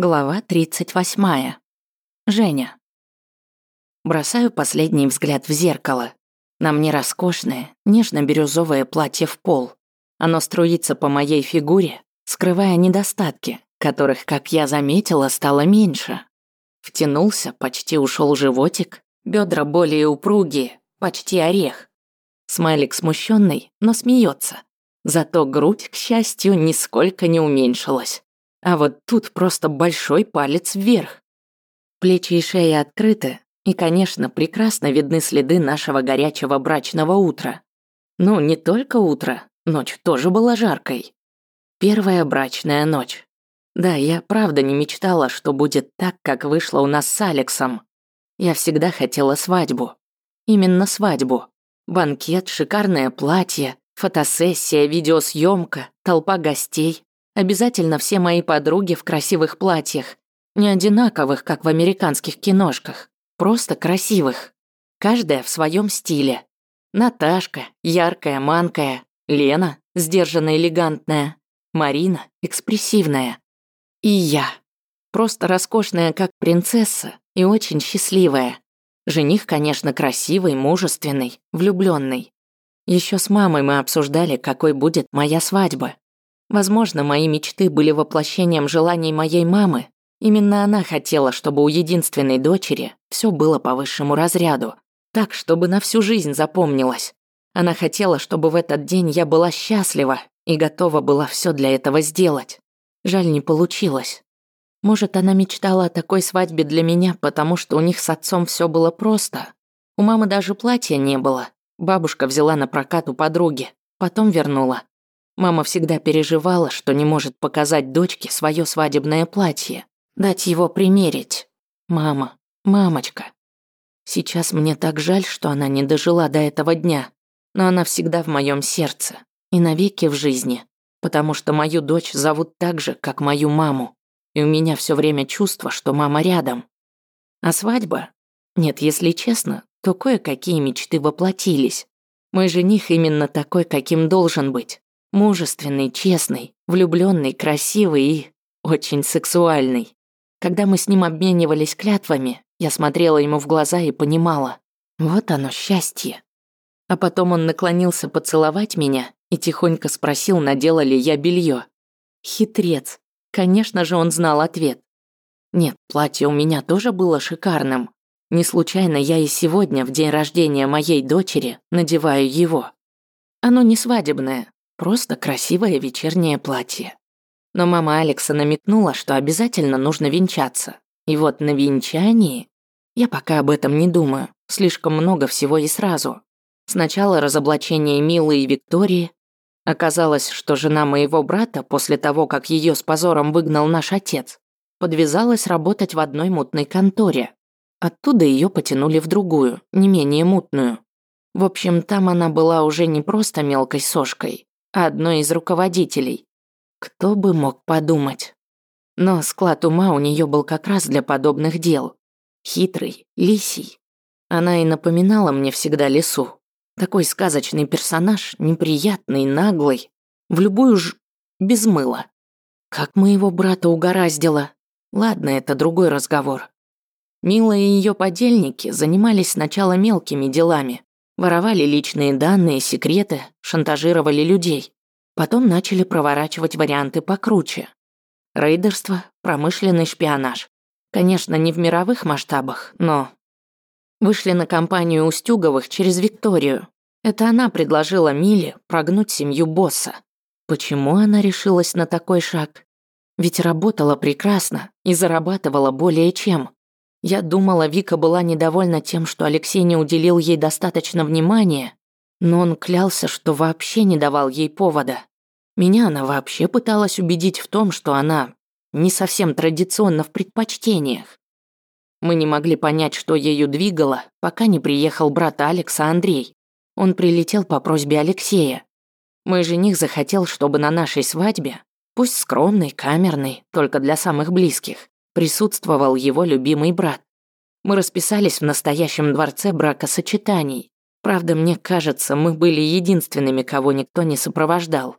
Глава 38. Женя. Бросаю последний взгляд в зеркало. На мне роскошное, нежно-бирюзовое платье в пол. Оно струится по моей фигуре, скрывая недостатки, которых, как я заметила, стало меньше. Втянулся, почти ушел животик, бедра более упругие, почти орех. Смайлик смущенный, но смеется. Зато грудь, к счастью, нисколько не уменьшилась. А вот тут просто большой палец вверх. Плечи и шея открыты, и, конечно, прекрасно видны следы нашего горячего брачного утра. Ну, не только утро, ночь тоже была жаркой. Первая брачная ночь. Да, я правда не мечтала, что будет так, как вышло у нас с Алексом. Я всегда хотела свадьбу. Именно свадьбу. Банкет, шикарное платье, фотосессия, видеосъемка, толпа гостей, Обязательно все мои подруги в красивых платьях. Не одинаковых, как в американских киношках. Просто красивых. Каждая в своем стиле. Наташка, яркая, манкая. Лена, сдержанная, элегантная. Марина, экспрессивная. И я. Просто роскошная, как принцесса, и очень счастливая. Жених, конечно, красивый, мужественный, влюбленный. Еще с мамой мы обсуждали, какой будет моя свадьба. Возможно, мои мечты были воплощением желаний моей мамы. Именно она хотела, чтобы у единственной дочери все было по высшему разряду, так, чтобы на всю жизнь запомнилось. Она хотела, чтобы в этот день я была счастлива и готова была все для этого сделать. Жаль, не получилось. Может, она мечтала о такой свадьбе для меня, потому что у них с отцом все было просто. У мамы даже платья не было. Бабушка взяла на прокат у подруги, потом вернула. Мама всегда переживала, что не может показать дочке свое свадебное платье, дать его примерить. Мама, мамочка. Сейчас мне так жаль, что она не дожила до этого дня, но она всегда в моем сердце и навеки в жизни, потому что мою дочь зовут так же, как мою маму, и у меня все время чувство, что мама рядом. А свадьба? Нет, если честно, то кое-какие мечты воплотились. Мой жених именно такой, каким должен быть. Мужественный, честный, влюбленный, красивый и очень сексуальный. Когда мы с ним обменивались клятвами, я смотрела ему в глаза и понимала, вот оно счастье. А потом он наклонился поцеловать меня и тихонько спросил, надела ли я белье. Хитрец. Конечно же, он знал ответ. Нет, платье у меня тоже было шикарным. Не случайно я и сегодня, в день рождения моей дочери, надеваю его. Оно не свадебное, Просто красивое вечернее платье. Но мама Алекса намекнула, что обязательно нужно венчаться. И вот на венчании... Я пока об этом не думаю. Слишком много всего и сразу. Сначала разоблачение Милы и Виктории. Оказалось, что жена моего брата, после того, как ее с позором выгнал наш отец, подвязалась работать в одной мутной конторе. Оттуда ее потянули в другую, не менее мутную. В общем, там она была уже не просто мелкой сошкой, одной из руководителей. Кто бы мог подумать. Но склад ума у нее был как раз для подобных дел. Хитрый, лисий. Она и напоминала мне всегда лису. Такой сказочный персонаж, неприятный, наглый. В любую ж... без мыла. Как моего брата угораздило. Ладно, это другой разговор. Мила и ее подельники занимались сначала мелкими делами, Воровали личные данные, секреты, шантажировали людей. Потом начали проворачивать варианты покруче. Рейдерство, промышленный шпионаж. Конечно, не в мировых масштабах, но... Вышли на компанию Устюговых через Викторию. Это она предложила Миле прогнуть семью босса. Почему она решилась на такой шаг? Ведь работала прекрасно и зарабатывала более чем. Я думала, Вика была недовольна тем, что Алексей не уделил ей достаточно внимания, но он клялся, что вообще не давал ей повода. Меня она вообще пыталась убедить в том, что она не совсем традиционно в предпочтениях. Мы не могли понять, что ею двигало, пока не приехал брат Алекса Андрей. Он прилетел по просьбе Алексея. Мой жених захотел, чтобы на нашей свадьбе, пусть скромной, камерной, только для самых близких, присутствовал его любимый брат. Мы расписались в настоящем дворце бракосочетаний. Правда, мне кажется, мы были единственными, кого никто не сопровождал.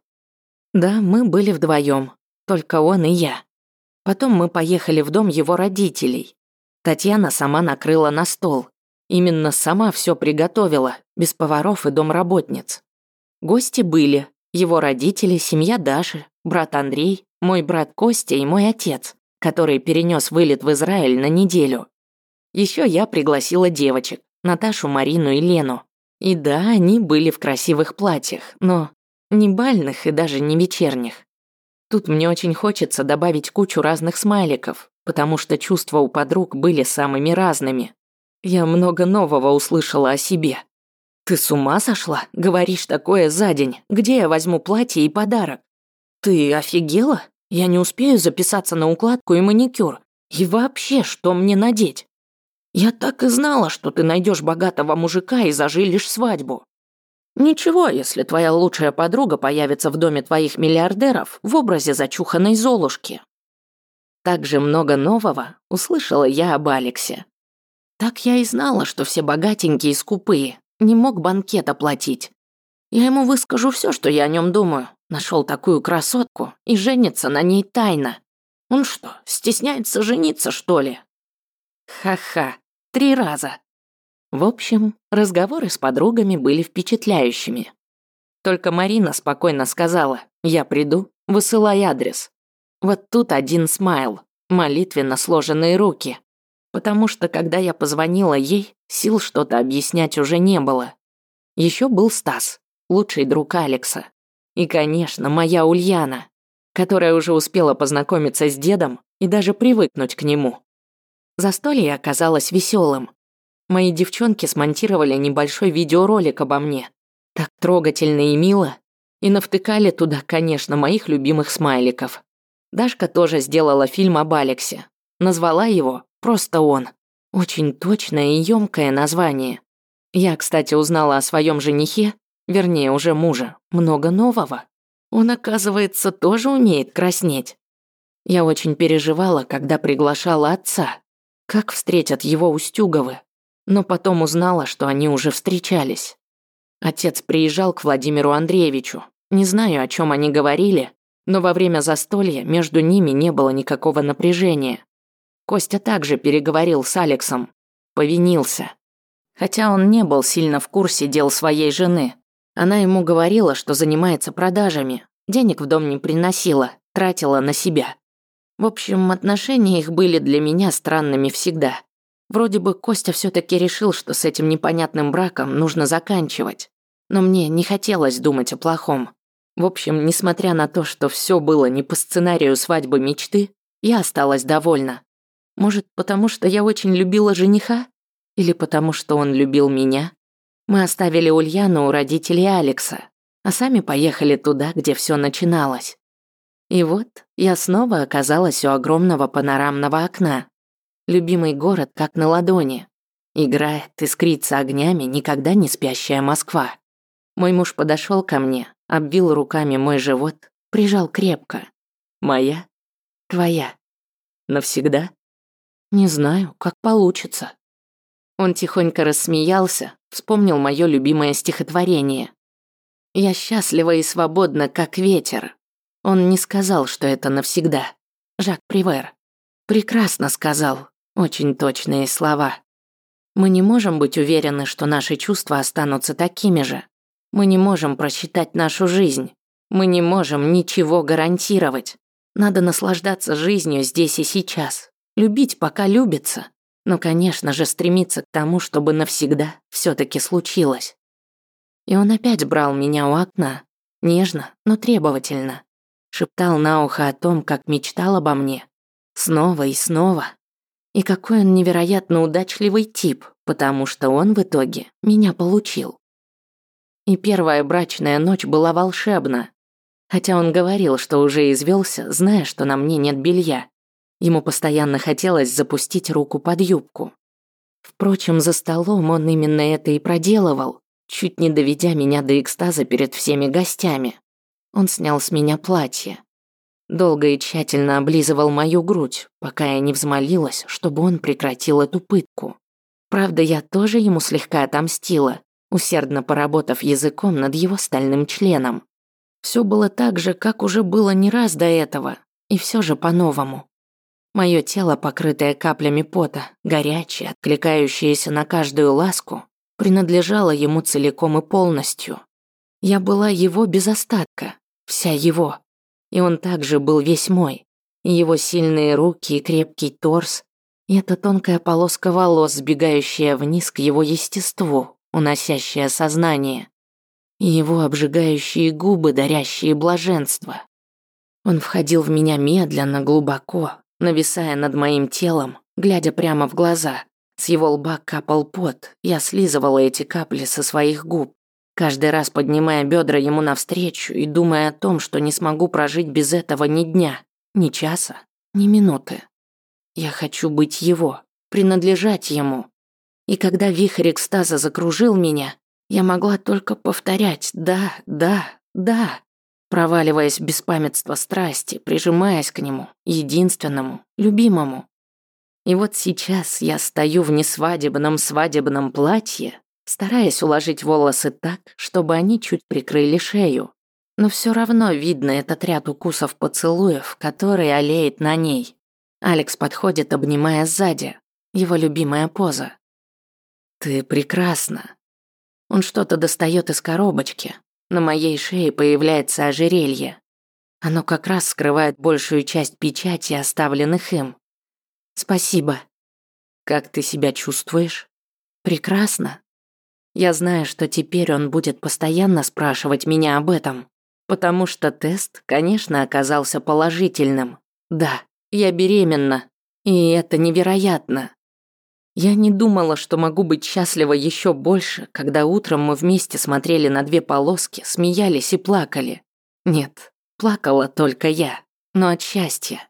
Да, мы были вдвоем, только он и я. Потом мы поехали в дом его родителей. Татьяна сама накрыла на стол. Именно сама все приготовила, без поваров и домработниц. Гости были, его родители, семья Даши, брат Андрей, мой брат Костя и мой отец, который перенес вылет в Израиль на неделю. Еще я пригласила девочек, Наташу, Марину и Лену. И да, они были в красивых платьях, но не бальных и даже не вечерних. Тут мне очень хочется добавить кучу разных смайликов, потому что чувства у подруг были самыми разными. Я много нового услышала о себе. «Ты с ума сошла? Говоришь такое за день. Где я возьму платье и подарок?» «Ты офигела? Я не успею записаться на укладку и маникюр. И вообще, что мне надеть?» «Я так и знала, что ты найдешь богатого мужика и зажилишь свадьбу. Ничего, если твоя лучшая подруга появится в доме твоих миллиардеров в образе зачуханной Золушки. Так же много нового услышала я об Алексе. Так я и знала, что все богатенькие и скупые, не мог банкет оплатить. Я ему выскажу все, что я о нем думаю. Нашел такую красотку и женится на ней тайно. Он что, стесняется жениться, что ли? Ха-ха, три раза. В общем, разговоры с подругами были впечатляющими. Только Марина спокойно сказала «Я приду, высылай адрес». Вот тут один смайл, молитвенно сложенные руки. Потому что, когда я позвонила ей, сил что-то объяснять уже не было. Еще был Стас, лучший друг Алекса. И, конечно, моя Ульяна, которая уже успела познакомиться с дедом и даже привыкнуть к нему. Застолье оказалось веселым. Мои девчонки смонтировали небольшой видеоролик обо мне. Так трогательно и мило. И навтыкали туда, конечно, моих любимых смайликов. Дашка тоже сделала фильм об Алексе. Назвала его «Просто он». Очень точное и ёмкое название. Я, кстати, узнала о своем женихе, вернее, уже муже, много нового. Он, оказывается, тоже умеет краснеть. Я очень переживала, когда приглашала отца. Как встретят его Устюговы? но потом узнала, что они уже встречались. Отец приезжал к Владимиру Андреевичу. Не знаю, о чем они говорили, но во время застолья между ними не было никакого напряжения. Костя также переговорил с Алексом, повинился. Хотя он не был сильно в курсе дел своей жены. Она ему говорила, что занимается продажами, денег в дом не приносила, тратила на себя. В общем, отношения их были для меня странными всегда. Вроде бы Костя все таки решил, что с этим непонятным браком нужно заканчивать. Но мне не хотелось думать о плохом. В общем, несмотря на то, что все было не по сценарию свадьбы мечты, я осталась довольна. Может, потому что я очень любила жениха? Или потому что он любил меня? Мы оставили Ульяну у родителей Алекса, а сами поехали туда, где все начиналось. И вот я снова оказалась у огромного панорамного окна, Любимый город как на ладони. Играет, искрится огнями никогда не спящая Москва. Мой муж подошел ко мне, обвил руками мой живот, прижал крепко. Моя? Твоя? Навсегда? Не знаю, как получится. Он тихонько рассмеялся, вспомнил мое любимое стихотворение. Я счастлива и свободна, как ветер. Он не сказал, что это навсегда. Жак Привер. Прекрасно сказал, очень точные слова. Мы не можем быть уверены, что наши чувства останутся такими же. Мы не можем просчитать нашу жизнь. Мы не можем ничего гарантировать. Надо наслаждаться жизнью здесь и сейчас. Любить, пока любится. Но, конечно же, стремиться к тому, чтобы навсегда все таки случилось. И он опять брал меня у окна. Нежно, но требовательно. Шептал на ухо о том, как мечтал обо мне. Снова и снова. И какой он невероятно удачливый тип, потому что он в итоге меня получил. И первая брачная ночь была волшебна. Хотя он говорил, что уже извелся, зная, что на мне нет белья. Ему постоянно хотелось запустить руку под юбку. Впрочем, за столом он именно это и проделывал, чуть не доведя меня до экстаза перед всеми гостями. Он снял с меня платье. Долго и тщательно облизывал мою грудь, пока я не взмолилась, чтобы он прекратил эту пытку. Правда, я тоже ему слегка отомстила, усердно поработав языком над его стальным членом. Все было так же, как уже было не раз до этого, и все же по-новому. Мое тело, покрытое каплями пота, горячее, откликающееся на каждую ласку, принадлежало ему целиком и полностью. Я была его без остатка, вся его. И он также был весь мой. И его сильные руки и крепкий торс, и эта тонкая полоска волос, сбегающая вниз к его естеству, уносящая сознание. И его обжигающие губы, дарящие блаженство. Он входил в меня медленно, глубоко, нависая над моим телом, глядя прямо в глаза. С его лба капал пот, я слизывала эти капли со своих губ, каждый раз поднимая бедра ему навстречу и думая о том, что не смогу прожить без этого ни дня, ни часа, ни минуты. Я хочу быть его, принадлежать ему. И когда вихрь экстаза закружил меня, я могла только повторять «да, да, да», проваливаясь в беспамятство страсти, прижимаясь к нему, единственному, любимому. И вот сейчас я стою в несвадебном свадебном платье, стараясь уложить волосы так, чтобы они чуть прикрыли шею. Но все равно видно этот ряд укусов поцелуев, который олеет на ней. Алекс подходит, обнимая сзади. Его любимая поза. «Ты прекрасна». Он что-то достает из коробочки, на моей шее появляется ожерелье. Оно как раз скрывает большую часть печати, оставленных им. Спасибо. Как ты себя чувствуешь? Прекрасно. Я знаю, что теперь он будет постоянно спрашивать меня об этом, потому что тест, конечно, оказался положительным. Да, я беременна, и это невероятно. Я не думала, что могу быть счастлива еще больше, когда утром мы вместе смотрели на две полоски, смеялись и плакали. Нет, плакала только я, но от счастья.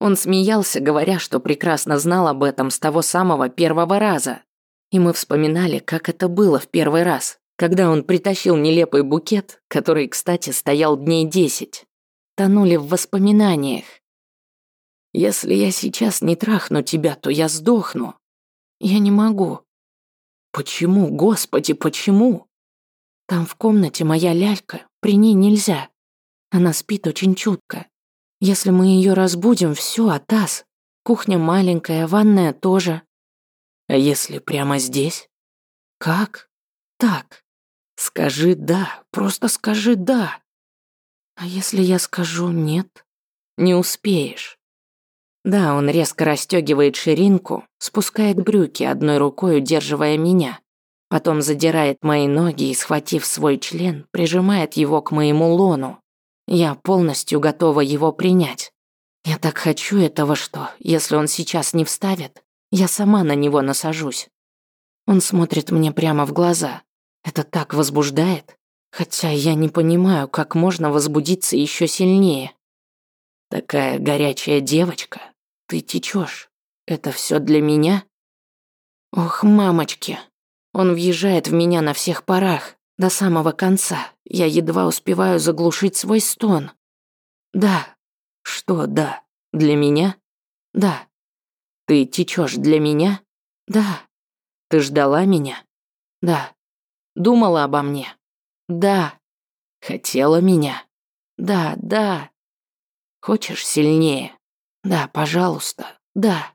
Он смеялся, говоря, что прекрасно знал об этом с того самого первого раза. И мы вспоминали, как это было в первый раз, когда он притащил нелепый букет, который, кстати, стоял дней десять. Тонули в воспоминаниях. «Если я сейчас не трахну тебя, то я сдохну», я не могу. Почему, господи, почему? Там в комнате моя лялька, при ней нельзя. Она спит очень чутко. Если мы ее разбудим, все, атас. Кухня маленькая, ванная тоже. А если прямо здесь? Как? Так. Скажи «да», просто скажи «да». А если я скажу «нет»? Не успеешь. Да, он резко расстегивает ширинку, спускает брюки, одной рукой удерживая меня. Потом задирает мои ноги и, схватив свой член, прижимает его к моему лону. Я полностью готова его принять. Я так хочу этого, что, если он сейчас не вставит, я сама на него насажусь. Он смотрит мне прямо в глаза. Это так возбуждает, хотя я не понимаю, как можно возбудиться еще сильнее. Такая горячая девочка, ты течешь. Это все для меня? Ох, мамочки. Он въезжает в меня на всех парах, до самого конца. Я едва успеваю заглушить свой стон. Да. Что да? Для меня? Да. Ты течешь для меня? Да. Ты ждала меня? Да. Думала обо мне? Да. Хотела меня? Да, да. Хочешь сильнее? Да, пожалуйста, да.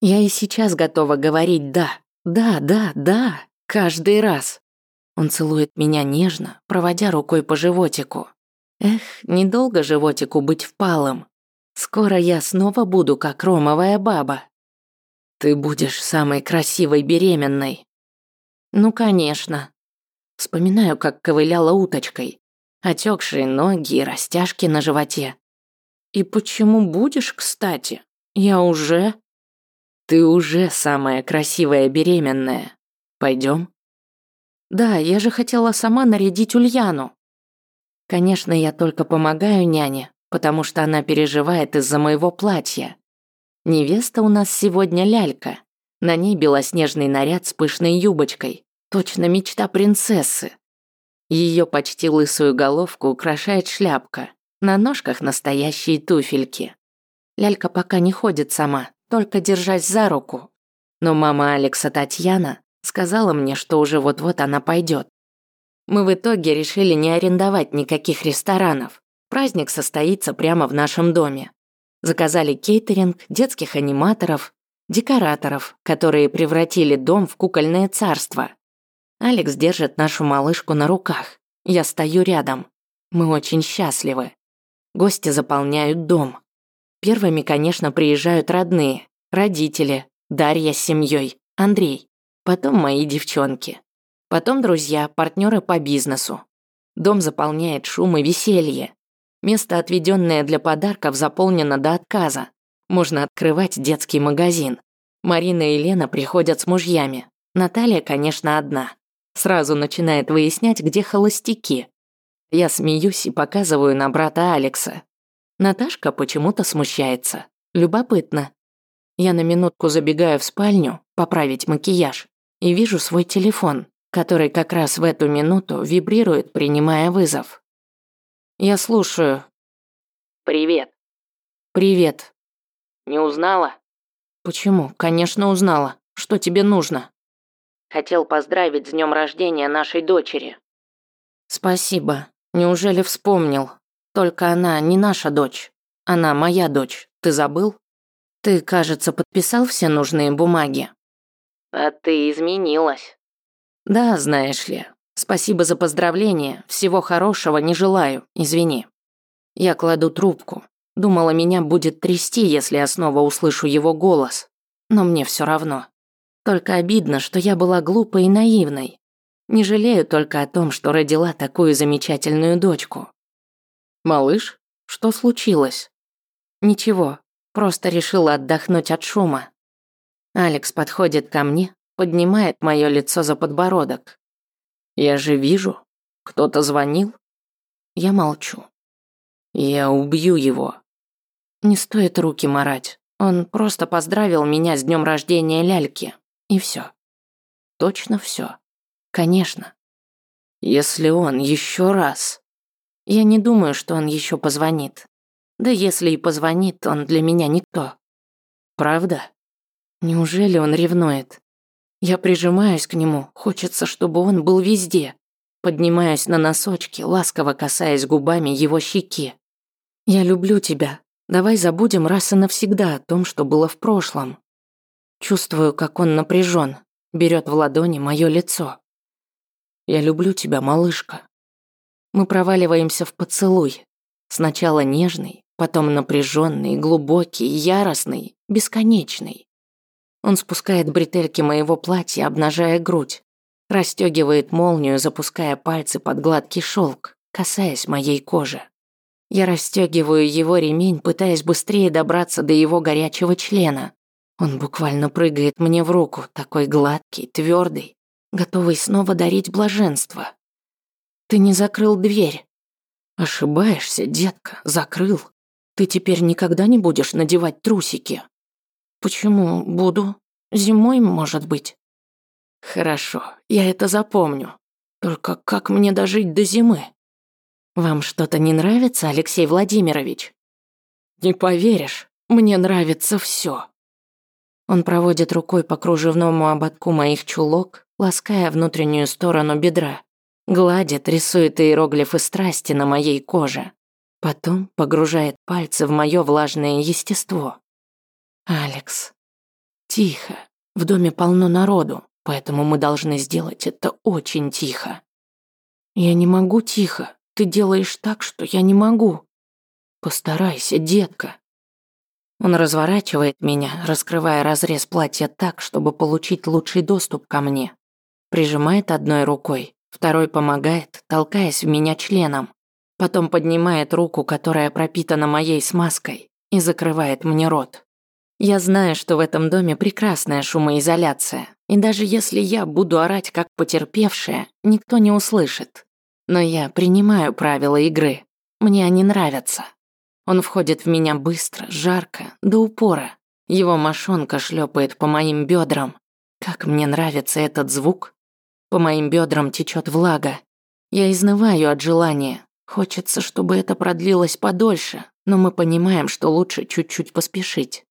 Я и сейчас готова говорить «да». Да, да, да, каждый раз. Он целует меня нежно, проводя рукой по животику. Эх, недолго животику быть впалым. Скоро я снова буду как ромовая баба. Ты будешь самой красивой беременной. Ну, конечно. Вспоминаю, как ковыляла уточкой. Отекшие ноги и растяжки на животе. И почему будешь, кстати? Я уже... Ты уже самая красивая беременная. Пойдем? Да, я же хотела сама нарядить Ульяну. Конечно, я только помогаю няне, потому что она переживает из-за моего платья. Невеста у нас сегодня лялька. На ней белоснежный наряд с пышной юбочкой. Точно мечта принцессы. Ее почти лысую головку украшает шляпка. На ножках настоящие туфельки. Лялька пока не ходит сама, только держась за руку. Но мама Алекса Татьяна сказала мне, что уже вот-вот она пойдет. Мы в итоге решили не арендовать никаких ресторанов. Праздник состоится прямо в нашем доме. Заказали кейтеринг, детских аниматоров, декораторов, которые превратили дом в кукольное царство. Алекс держит нашу малышку на руках. Я стою рядом. Мы очень счастливы. Гости заполняют дом. Первыми, конечно, приезжают родные, родители, Дарья с семьей, Андрей. Потом мои девчонки. Потом друзья, партнеры по бизнесу. Дом заполняет шум и веселье. Место, отведенное для подарков, заполнено до отказа. Можно открывать детский магазин. Марина и Лена приходят с мужьями. Наталья, конечно, одна. Сразу начинает выяснять, где холостяки. Я смеюсь и показываю на брата Алекса. Наташка почему-то смущается. Любопытно. Я на минутку забегаю в спальню, поправить макияж, и вижу свой телефон, который как раз в эту минуту вибрирует, принимая вызов. Я слушаю. «Привет». «Привет». «Не узнала?» «Почему? Конечно, узнала. Что тебе нужно?» Хотел поздравить с днем рождения нашей дочери. Спасибо. Неужели вспомнил? Только она не наша дочь. Она моя дочь. Ты забыл? Ты, кажется, подписал все нужные бумаги. А ты изменилась. Да, знаешь ли. Спасибо за поздравление. Всего хорошего не желаю. Извини. Я кладу трубку. Думала, меня будет трясти, если я снова услышу его голос. Но мне все равно. Только обидно, что я была глупой и наивной. Не жалею только о том, что родила такую замечательную дочку. Малыш, что случилось? Ничего, просто решила отдохнуть от шума. Алекс подходит ко мне, поднимает мое лицо за подбородок. Я же вижу, кто-то звонил. Я молчу. Я убью его. Не стоит руки марать. Он просто поздравил меня с днем рождения ляльки. И все. Точно все. Конечно. Если он еще раз... Я не думаю, что он еще позвонит. Да если и позвонит, он для меня никто. Правда? Неужели он ревнует? Я прижимаюсь к нему, хочется, чтобы он был везде. Поднимаюсь на носочки, ласково касаясь губами его щеки. Я люблю тебя. Давай забудем раз и навсегда о том, что было в прошлом. Чувствую, как он напряжен, берет в ладони мое лицо. Я люблю тебя, малышка. Мы проваливаемся в поцелуй. Сначала нежный, потом напряженный, глубокий, яростный, бесконечный. Он спускает бретельки моего платья, обнажая грудь, расстегивает молнию, запуская пальцы под гладкий шелк, касаясь моей кожи. Я расстегиваю его ремень, пытаясь быстрее добраться до его горячего члена. Он буквально прыгает мне в руку, такой гладкий, твердый, готовый снова дарить блаженство. Ты не закрыл дверь. Ошибаешься, детка, закрыл. Ты теперь никогда не будешь надевать трусики. Почему буду? Зимой, может быть. Хорошо, я это запомню. Только как мне дожить до зимы? Вам что-то не нравится, Алексей Владимирович? Не поверишь, мне нравится все. Он проводит рукой по кружевному ободку моих чулок, лаская внутреннюю сторону бедра. Гладит, рисует иероглифы страсти на моей коже. Потом погружает пальцы в мое влажное естество. «Алекс, тихо. В доме полно народу, поэтому мы должны сделать это очень тихо». «Я не могу тихо. Ты делаешь так, что я не могу». «Постарайся, детка», он разворачивает меня, раскрывая разрез платья так, чтобы получить лучший доступ ко мне. Прижимает одной рукой, второй помогает, толкаясь в меня членом. Потом поднимает руку, которая пропитана моей смазкой, и закрывает мне рот. Я знаю, что в этом доме прекрасная шумоизоляция, и даже если я буду орать как потерпевшая, никто не услышит. Но я принимаю правила игры. Мне они нравятся. Он входит в меня быстро, жарко, до упора. Его мошонка шлепает по моим бедрам. Как мне нравится этот звук. По моим бедрам течет влага. Я изнываю от желания. Хочется, чтобы это продлилось подольше, но мы понимаем, что лучше чуть-чуть поспешить.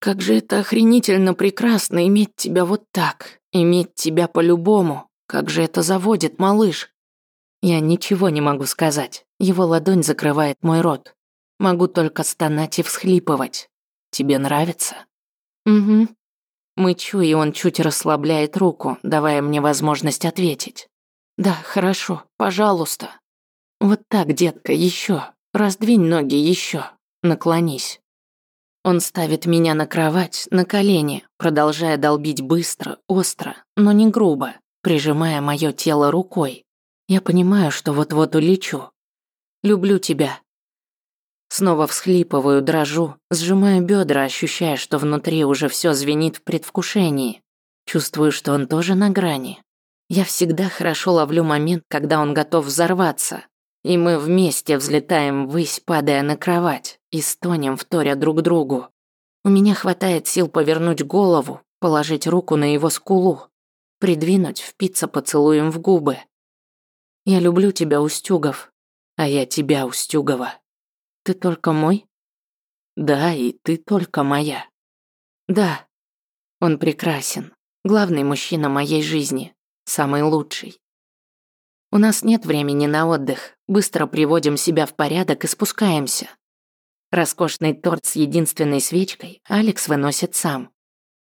Как же это охренительно прекрасно иметь тебя вот так, иметь тебя по-любому. Как же это заводит, малыш. Я ничего не могу сказать. Его ладонь закрывает мой рот. Могу только стонать и всхлипывать. Тебе нравится? Угу. Мычу, и он чуть расслабляет руку, давая мне возможность ответить. Да, хорошо, пожалуйста. Вот так, детка, еще. Раздвинь ноги еще. Наклонись. Он ставит меня на кровать, на колени, продолжая долбить быстро, остро, но не грубо, прижимая мое тело рукой. Я понимаю, что вот-вот улечу. Люблю тебя. Снова всхлипываю, дрожу, сжимаю бедра, ощущая, что внутри уже все звенит в предвкушении. Чувствую, что он тоже на грани. Я всегда хорошо ловлю момент, когда он готов взорваться. И мы вместе взлетаем ввысь, падая на кровать, и стонем, вторя друг другу. У меня хватает сил повернуть голову, положить руку на его скулу, придвинуть, впиться поцелуем в губы. Я люблю тебя, Устюгов, а я тебя, Устюгова. Ты только мой? Да, и ты только моя. Да, он прекрасен, главный мужчина моей жизни, самый лучший. У нас нет времени на отдых. Быстро приводим себя в порядок и спускаемся. Роскошный торт с единственной свечкой Алекс выносит сам.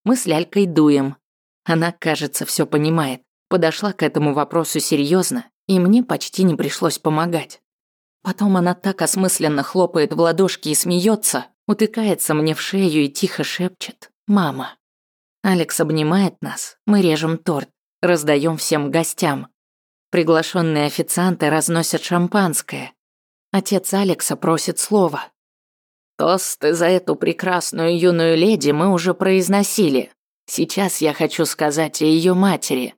Мы с Лялькой дуем. Она, кажется, все понимает. Подошла к этому вопросу серьезно, и мне почти не пришлось помогать. Потом она так осмысленно хлопает в ладошки и смеется, утыкается мне в шею и тихо шепчет «Мама». Алекс обнимает нас, мы режем торт, раздаем всем гостям. Приглашенные официанты разносят шампанское. Отец Алекса просит слова. Тосты за эту прекрасную юную леди мы уже произносили. Сейчас я хочу сказать о ее матери.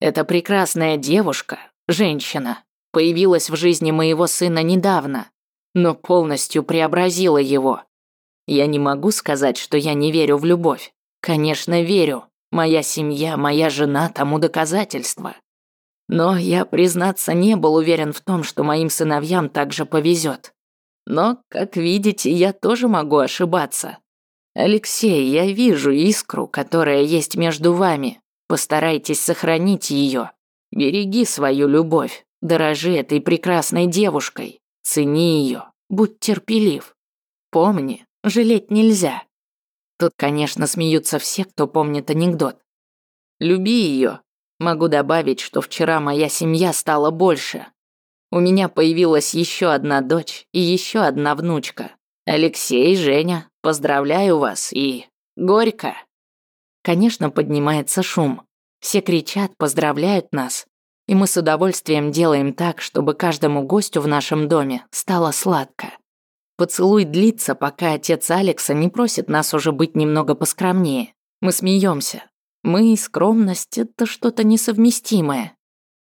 Эта прекрасная девушка, женщина, появилась в жизни моего сына недавно, но полностью преобразила его. Я не могу сказать, что я не верю в любовь. Конечно, верю. Моя семья, моя жена тому доказательство. Но я, признаться, не был уверен в том, что моим сыновьям также повезет. Но, как видите, я тоже могу ошибаться. Алексей, я вижу искру, которая есть между вами. Постарайтесь сохранить ее. Береги свою любовь, дорожи этой прекрасной девушкой, цени ее, будь терпелив. Помни, жалеть нельзя. Тут, конечно, смеются все, кто помнит анекдот. Люби ее, Могу добавить, что вчера моя семья стала больше. У меня появилась еще одна дочь и еще одна внучка. Алексей, Женя, поздравляю вас и... Горько. Конечно, поднимается шум. Все кричат, поздравляют нас. И мы с удовольствием делаем так, чтобы каждому гостю в нашем доме стало сладко. Поцелуй длится, пока отец Алекса не просит нас уже быть немного поскромнее. Мы смеемся, мы и скромность – это что-то несовместимое.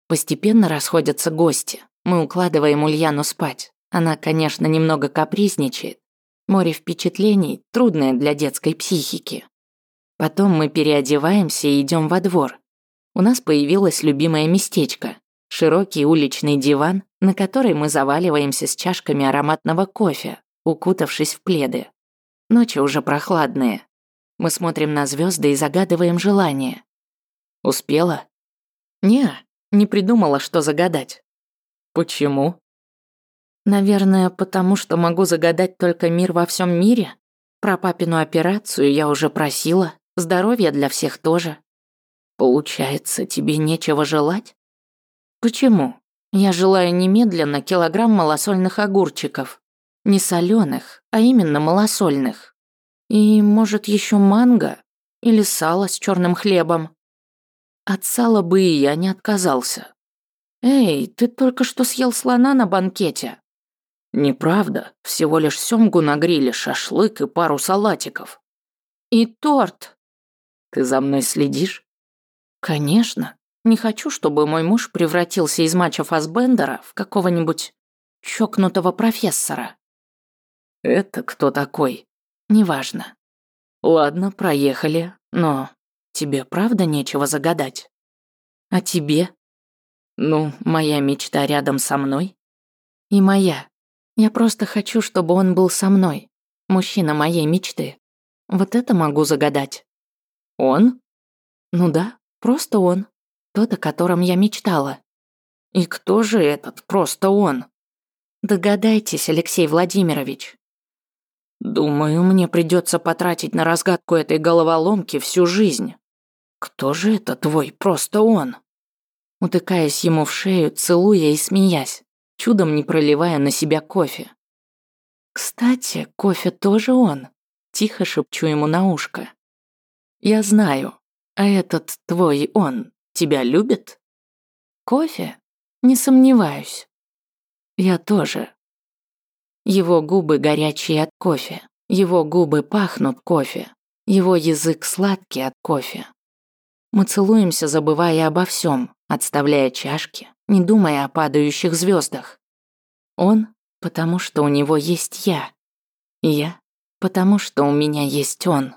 Постепенно расходятся гости. Мы укладываем Ульяну спать. Она, конечно, немного капризничает. Море впечатлений, трудное для детской психики. Потом мы переодеваемся и идем во двор. У нас появилось любимое местечко – широкий уличный диван, на который мы заваливаемся с чашками ароматного кофе, укутавшись в пледы. Ночи уже прохладные, мы смотрим на звезды и загадываем желание. Успела? Не, не придумала, что загадать. Почему? Наверное, потому что могу загадать только мир во всем мире. Про папину операцию я уже просила, здоровье для всех тоже. Получается, тебе нечего желать? Почему? Я желаю немедленно килограмм малосольных огурчиков. Не соленых, а именно малосольных. И, может, еще манго? Или сало с черным хлебом? От сала бы и я не отказался. Эй, ты только что съел слона на банкете. Неправда, всего лишь семгу на гриле, шашлык и пару салатиков. И торт. Ты за мной следишь? Конечно. Не хочу, чтобы мой муж превратился из матча Фасбендера в какого-нибудь чокнутого профессора. Это кто такой? Неважно. Ладно, проехали, но тебе правда нечего загадать? А тебе? Ну, моя мечта рядом со мной. И моя. Я просто хочу, чтобы он был со мной. Мужчина моей мечты. Вот это могу загадать. Он? Ну да, просто он. Тот, о котором я мечтала. И кто же этот просто он? Догадайтесь, Алексей Владимирович. Думаю, мне придется потратить на разгадку этой головоломки всю жизнь. Кто же это твой, просто он? Утыкаясь ему в шею, целуя и смеясь, чудом не проливая на себя кофе. Кстати, кофе тоже он. Тихо шепчу ему на ушко. Я знаю, а этот твой он тебя любит? Кофе? Не сомневаюсь. Я тоже. Его губы горячие от кофе. Его губы пахнут кофе. Его язык сладкий от кофе. Мы целуемся, забывая обо всем, отставляя чашки, не думая о падающих звездах. Он, потому что у него есть я. Я, потому что у меня есть он.